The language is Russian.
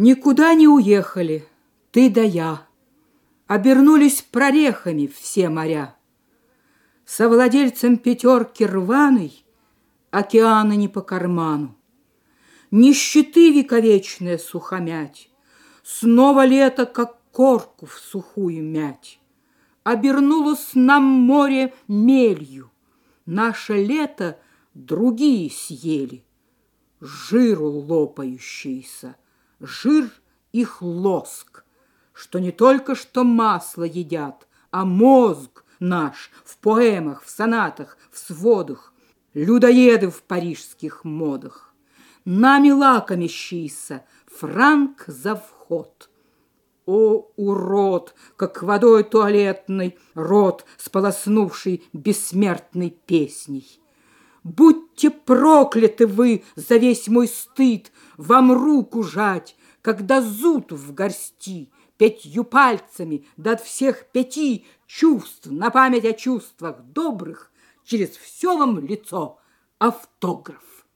Никуда не уехали, ты да я. Обернулись прорехами все моря. Совладельцем пятерки рваной Океана не по карману. Нищеты вековечная сухомять, Снова лето, как корку в сухую мять. Обернулось нам море мелью, Наше лето другие съели, Жиру лопающийся, жир их лоск, Что не только что масло едят, А мозг наш в поэмах, в сонатах, в сводах, Людоеды в парижских модах нами лакомящийся, франк за вход. О, урод, как водой туалетный рот, сполоснувший бессмертной песней! Будьте прокляты вы за весь мой стыд, Вам руку жать, когда зуд в горсти, Пятью пальцами да от всех пяти чувств На память о чувствах добрых Через все вам лицо автограф.